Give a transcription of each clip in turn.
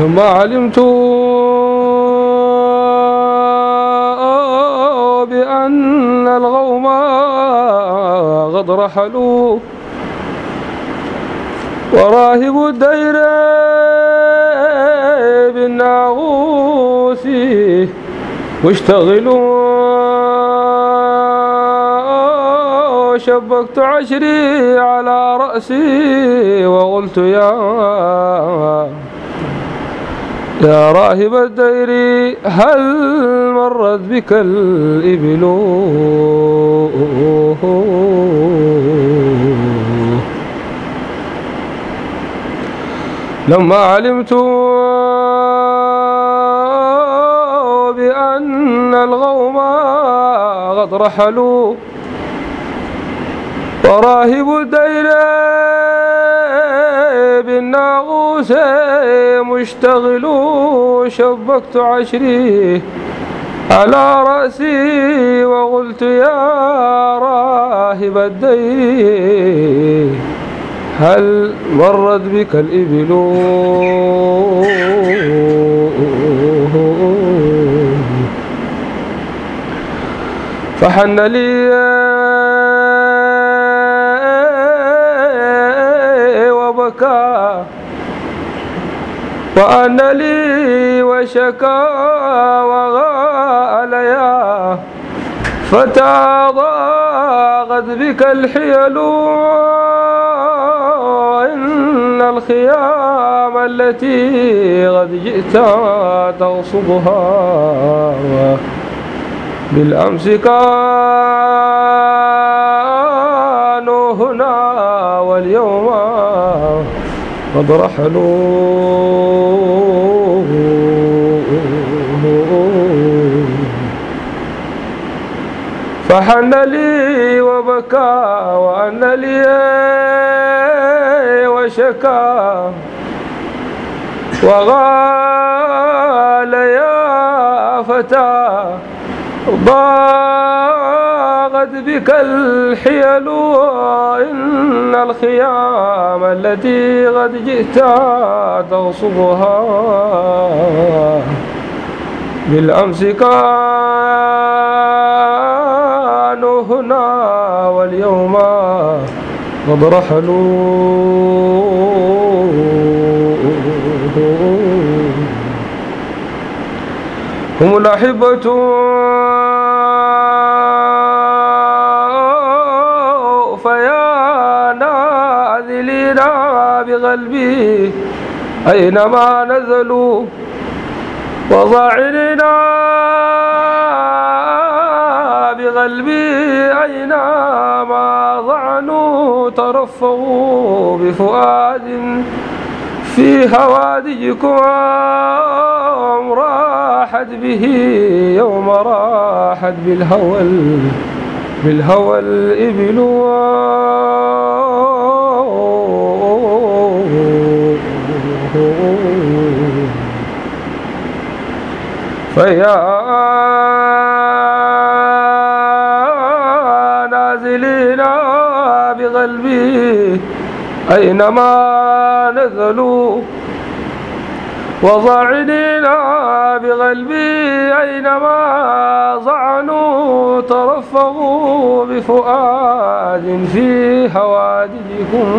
لما علمت بأن الغوم قد رحلوا وراهب الدير بالناغوس مشتغلوا شبكت عشري على رأسي وقلت يا يا راهب الدير هل مرت بك الإبل؟ لما علمت بأن الغوم قد رحلوا وراهب الدير بالناغوس مشتغل شبكت عشري على رأسي وقلت يا راهب الدير هل مرت بك الإبل؟ فحن لي وبكى وأن لي وشكى وغال يا فتى ضاقت بك الحيل إن الخيام التي قد جئت تغصبها. بالأمس كانوا هنا واليوم قد رحلوا فحن لي وبكى وأن لي وشكى وغال يا فتى ضاقت بك الحيل إن الخيام التي قد جئت تغصبها. بالأمس كانوا هنا واليوم قد رحلوا هم الأحبة ناذلين بقلبي أينما نزلوا وضاعننا بقلبي أينما ضعنوا ترفعوا بفؤاد في هوادجكم راحت به يوم راحت بالهوى بالهوى الإبل. فيا نازلين بقلبي أينما نزلوا وضاعنين بقلبي أينما ضعنوا ترفغوا بفؤاد في هوادجكم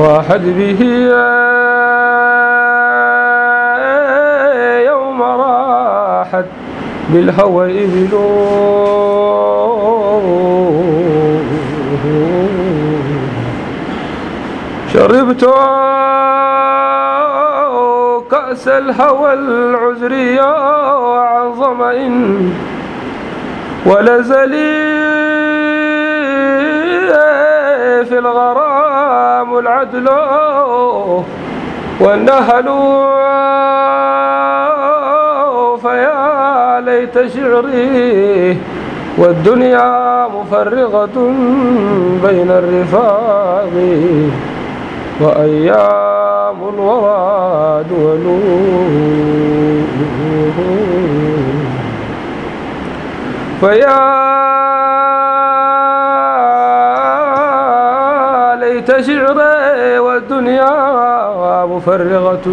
راحت به بالهوى إبل شربت كأس الهوى العذري عن ظمأ ولزلي في الغرام العدل والنهل فيا ليت شعري والدنيا مفرغة بين الرفاق وأيام الورى دول فيا ليت شعري والدنيا مفرغة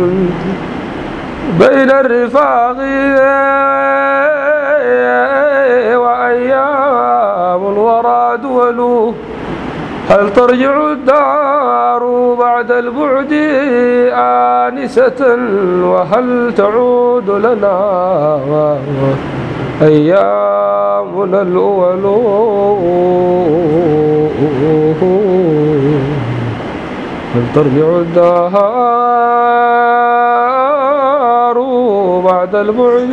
بين الرفاق وأيام الورى دول. هل ترجع الدار بعد البعد آنسة؟ وهل تعود لنا أيامنا الأول؟ هل ترجع الدار بعد البعد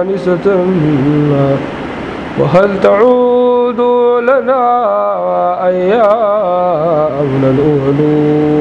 آنسة وهل تعود لنا أيامنا الأولو